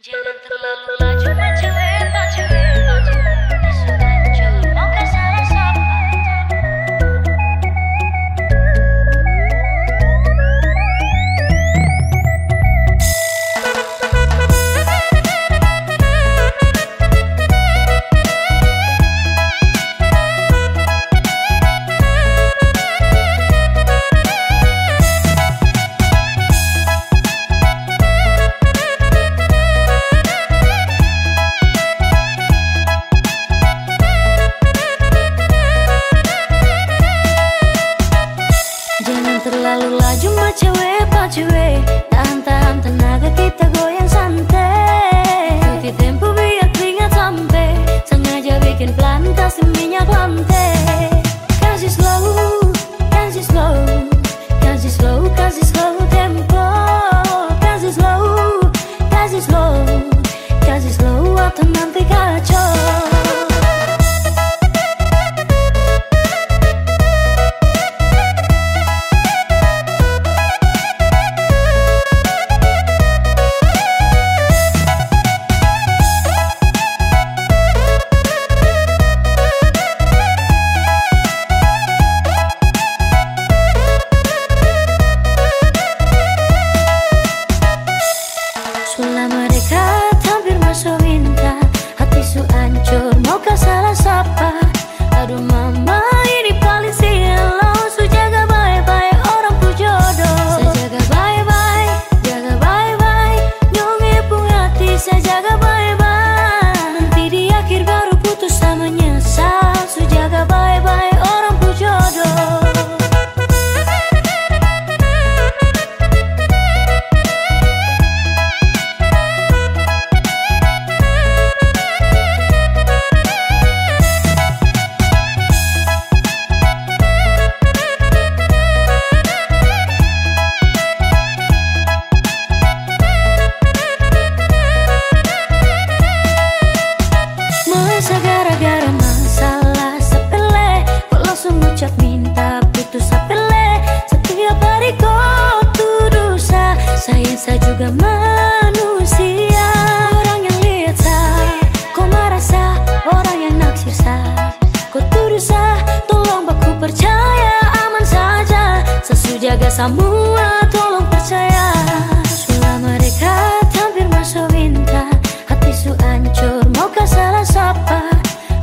Jangan terlalu laju mencewe, mencewe, terlalu laju mah cewek, Tahan-tahan tenaga kita goyang santai. Ikuti tempo biar keringat sampai. Sengaja bikin pelan kasih minyak lantai hati saya jaga Kau tuduh sa Tolong baku percaya Aman saja. Sesu jaga semua Tolong percaya. Selama dekat hampir masuk minta. Hati su hancur mau ke salah sapa?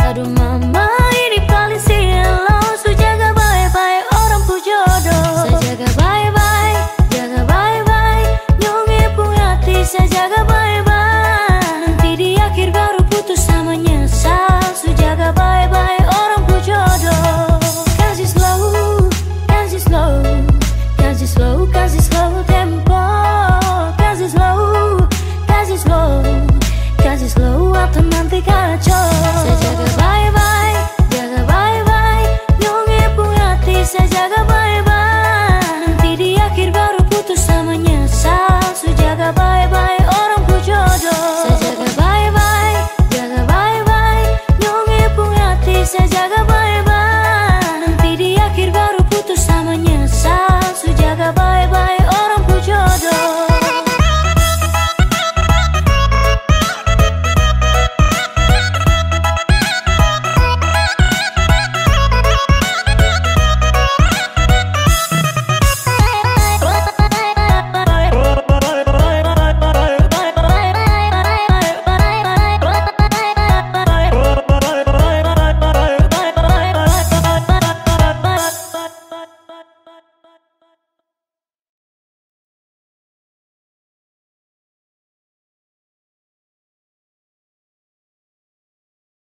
Aduh mama ini paling silau Su jaga baik-baik orang pu jodoh. Saya baik-baik, jaga baik-baik Nyongi pun hati. Saya jaga baik Fica